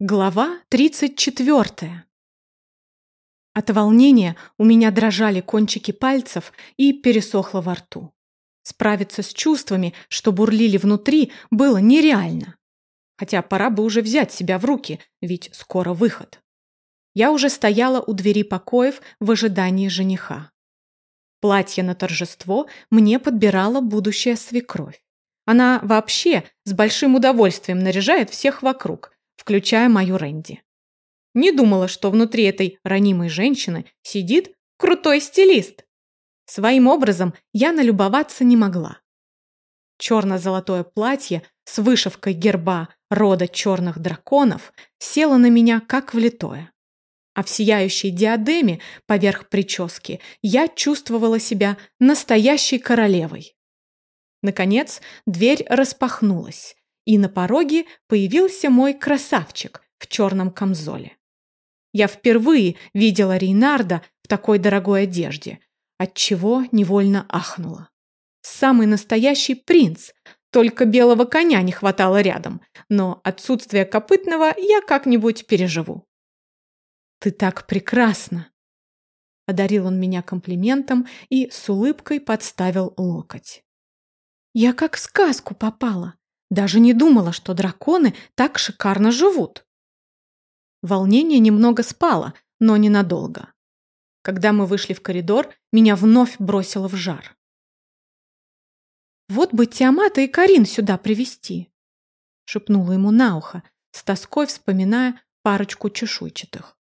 Глава 34. От волнения у меня дрожали кончики пальцев и пересохло во рту. Справиться с чувствами, что бурлили внутри, было нереально. Хотя пора бы уже взять себя в руки, ведь скоро выход. Я уже стояла у двери покоев в ожидании жениха. Платье на торжество мне подбирала будущая свекровь. Она вообще с большим удовольствием наряжает всех вокруг – включая мою Рэнди. Не думала, что внутри этой ранимой женщины сидит крутой стилист. Своим образом я налюбоваться не могла. Черно-золотое платье с вышивкой герба рода черных драконов село на меня как влитое. А в сияющей диадеме поверх прически я чувствовала себя настоящей королевой. Наконец, дверь распахнулась, и на пороге появился мой красавчик в черном камзоле. Я впервые видела Рейнарда в такой дорогой одежде, отчего невольно ахнула. Самый настоящий принц, только белого коня не хватало рядом, но отсутствие копытного я как-нибудь переживу. «Ты так прекрасна!» Одарил он меня комплиментом и с улыбкой подставил локоть. «Я как в сказку попала. Даже не думала, что драконы так шикарно живут. Волнение немного спало, но ненадолго. Когда мы вышли в коридор, меня вновь бросило в жар. «Вот бы Тиамата и Карин сюда привести, шепнула ему на ухо, с тоской вспоминая парочку чешуйчатых.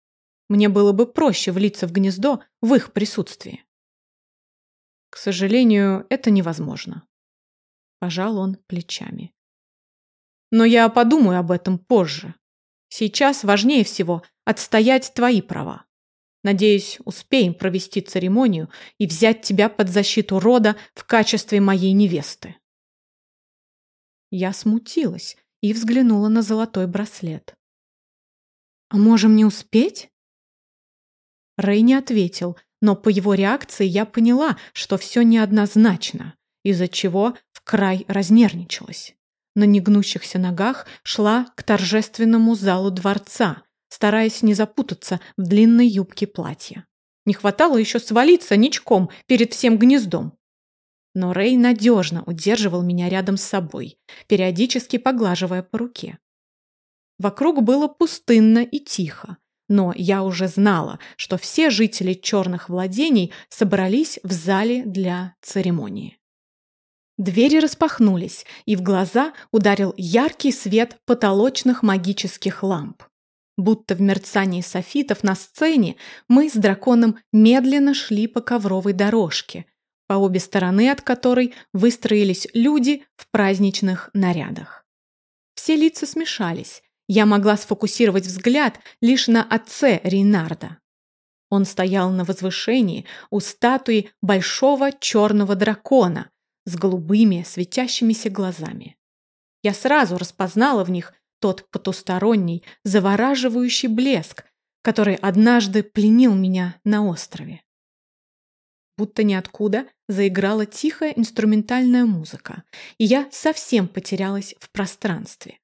Мне было бы проще влиться в гнездо в их присутствии. К сожалению, это невозможно. Пожал он плечами. Но я подумаю об этом позже. Сейчас важнее всего отстоять твои права. Надеюсь, успеем провести церемонию и взять тебя под защиту рода в качестве моей невесты. Я смутилась и взглянула на золотой браслет. «А можем не успеть?» Рэй не ответил, но по его реакции я поняла, что все неоднозначно, из-за чего в край разнервничалась на негнущихся ногах шла к торжественному залу дворца, стараясь не запутаться в длинной юбке платья. Не хватало еще свалиться ничком перед всем гнездом. Но Рэй надежно удерживал меня рядом с собой, периодически поглаживая по руке. Вокруг было пустынно и тихо, но я уже знала, что все жители черных владений собрались в зале для церемонии. Двери распахнулись, и в глаза ударил яркий свет потолочных магических ламп. Будто в мерцании софитов на сцене мы с драконом медленно шли по ковровой дорожке, по обе стороны от которой выстроились люди в праздничных нарядах. Все лица смешались. Я могла сфокусировать взгляд лишь на отце Рейнарда. Он стоял на возвышении у статуи большого черного дракона, с голубыми, светящимися глазами. Я сразу распознала в них тот потусторонний, завораживающий блеск, который однажды пленил меня на острове. Будто ниоткуда заиграла тихая инструментальная музыка, и я совсем потерялась в пространстве.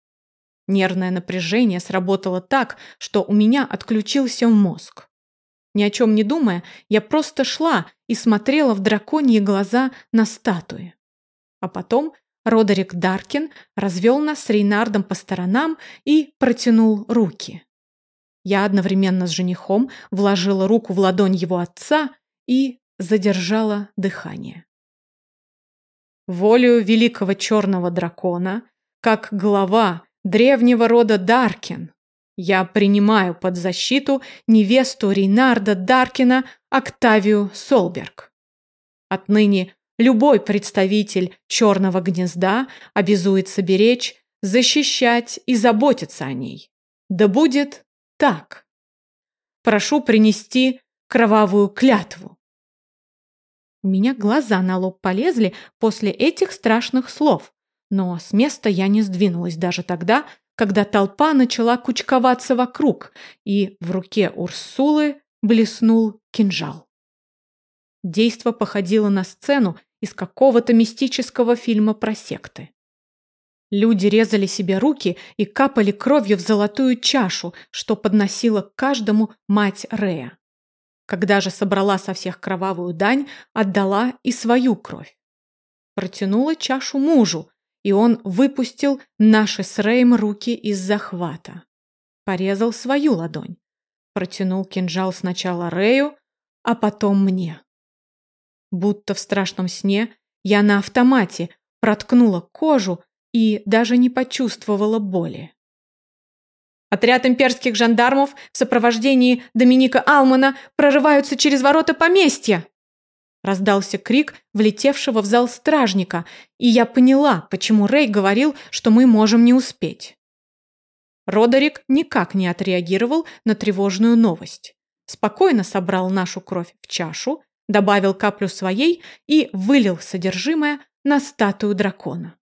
Нервное напряжение сработало так, что у меня отключился мозг. Ни о чем не думая, я просто шла и смотрела в драконьи глаза на статуи. А потом Родерик Даркин развел нас с Рейнардом по сторонам и протянул руки. Я одновременно с женихом вложила руку в ладонь его отца и задержала дыхание. Волю великого черного дракона, как глава древнего рода Даркин, я принимаю под защиту невесту Рейнарда Даркина Октавию Солберг. Отныне любой представитель черного гнезда обязуется беречь, защищать и заботиться о ней. Да будет так. Прошу принести кровавую клятву. У меня глаза на лоб полезли после этих страшных слов, но с места я не сдвинулась даже тогда, когда толпа начала кучковаться вокруг, и в руке Урсулы блеснул кинжал. Действо походило на сцену из какого-то мистического фильма про секты. Люди резали себе руки и капали кровью в золотую чашу, что подносила каждому мать Рея. Когда же собрала со всех кровавую дань, отдала и свою кровь. Протянула чашу мужу, и он выпустил наши с Рэем руки из захвата. Порезал свою ладонь. Протянул кинжал сначала Рэю, а потом мне. Будто в страшном сне я на автомате проткнула кожу и даже не почувствовала боли. Отряд имперских жандармов в сопровождении Доминика Алмана прорываются через ворота поместья. Раздался крик влетевшего в зал стражника, и я поняла, почему Рэй говорил, что мы можем не успеть. Родерик никак не отреагировал на тревожную новость. Спокойно собрал нашу кровь в чашу, добавил каплю своей и вылил содержимое на статую дракона.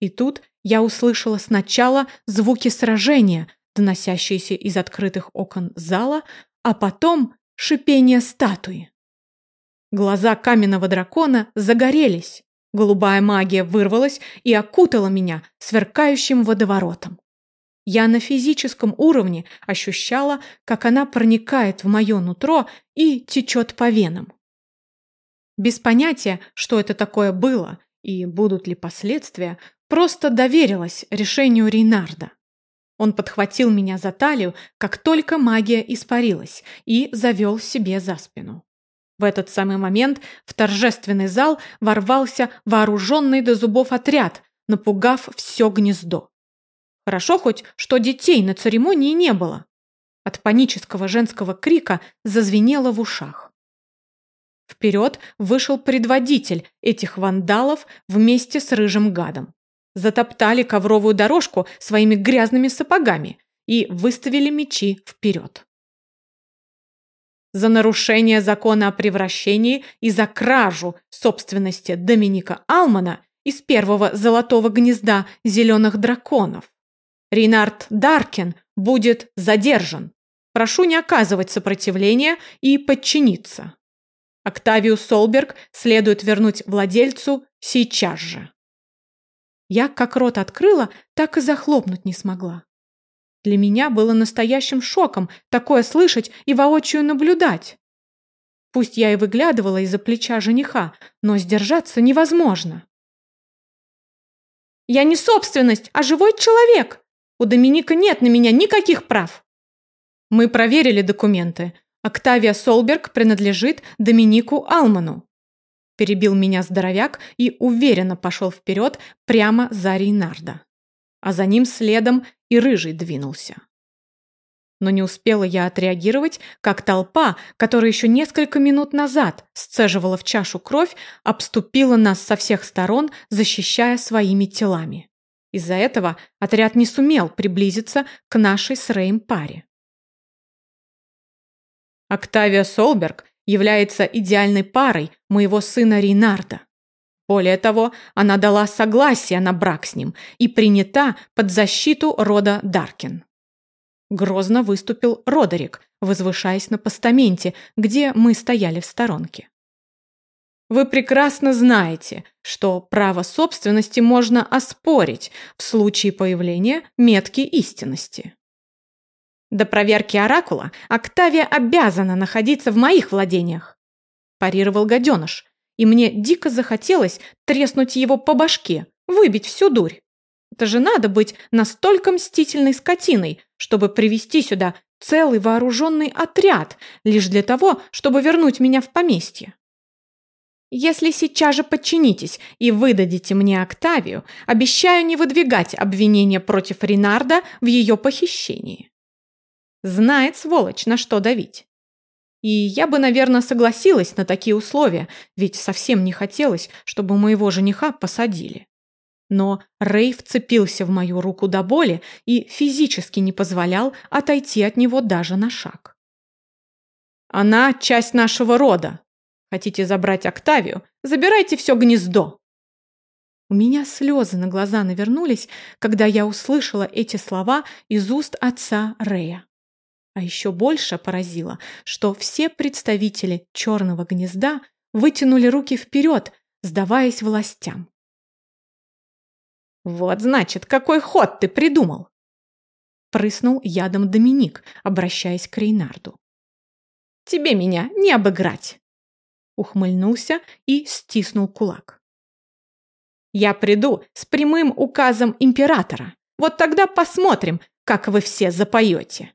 И тут я услышала сначала звуки сражения, доносящиеся из открытых окон зала, а потом шипение статуи. Глаза каменного дракона загорелись. Голубая магия вырвалась и окутала меня сверкающим водоворотом. Я на физическом уровне ощущала, как она проникает в мое нутро и течет по венам. Без понятия, что это такое было и будут ли последствия, просто доверилась решению Рейнарда. Он подхватил меня за талию, как только магия испарилась, и завел себе за спину. В этот самый момент в торжественный зал ворвался вооруженный до зубов отряд, напугав все гнездо. Хорошо хоть, что детей на церемонии не было. От панического женского крика зазвенело в ушах. Вперед вышел предводитель этих вандалов вместе с рыжим гадом. Затоптали ковровую дорожку своими грязными сапогами и выставили мечи вперед за нарушение закона о превращении и за кражу собственности Доминика Алмана из первого золотого гнезда зеленых драконов. Рейнард Даркин будет задержан. Прошу не оказывать сопротивления и подчиниться. Октавию Солберг следует вернуть владельцу сейчас же. Я как рот открыла, так и захлопнуть не смогла. Для меня было настоящим шоком такое слышать и воочию наблюдать. Пусть я и выглядывала из-за плеча жениха, но сдержаться невозможно. «Я не собственность, а живой человек! У Доминика нет на меня никаких прав!» Мы проверили документы. Октавия Солберг принадлежит Доминику Алману. Перебил меня здоровяк и уверенно пошел вперед прямо за Рейнарда. А за ним следом и рыжий двинулся. Но не успела я отреагировать, как толпа, которая еще несколько минут назад сцеживала в чашу кровь, обступила нас со всех сторон, защищая своими телами. Из-за этого отряд не сумел приблизиться к нашей с Рейм паре. Октавия Солберг является идеальной парой моего сына Рейнарда. Более того, она дала согласие на брак с ним и принята под защиту рода Даркин. Грозно выступил Родерик, возвышаясь на постаменте, где мы стояли в сторонке. Вы прекрасно знаете, что право собственности можно оспорить в случае появления метки истинности. До проверки оракула Октавия обязана находиться в моих владениях, парировал гаденыш, и мне дико захотелось треснуть его по башке, выбить всю дурь. Это же надо быть настолько мстительной скотиной, чтобы привести сюда целый вооруженный отряд, лишь для того, чтобы вернуть меня в поместье. Если сейчас же подчинитесь и выдадите мне Октавию, обещаю не выдвигать обвинения против Ренарда в ее похищении. Знает, сволочь, на что давить. И я бы, наверное, согласилась на такие условия, ведь совсем не хотелось, чтобы моего жениха посадили. Но Рэй вцепился в мою руку до боли и физически не позволял отойти от него даже на шаг. «Она часть нашего рода. Хотите забрать Октавию? Забирайте все гнездо!» У меня слезы на глаза навернулись, когда я услышала эти слова из уст отца Рэя. А еще больше поразило, что все представители черного гнезда вытянули руки вперед, сдаваясь властям. Вот значит, какой ход ты придумал. Прыснул ядом Доминик, обращаясь к Рейнарду. Тебе меня не обыграть. Ухмыльнулся и стиснул кулак. Я приду с прямым указом императора. Вот тогда посмотрим, как вы все запоете.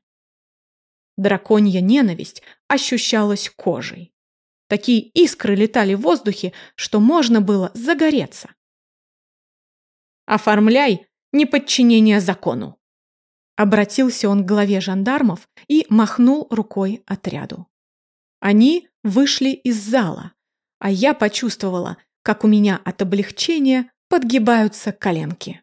Драконья ненависть ощущалась кожей. Такие искры летали в воздухе, что можно было загореться. «Оформляй неподчинение закону!» Обратился он к главе жандармов и махнул рукой отряду. Они вышли из зала, а я почувствовала, как у меня от облегчения подгибаются коленки.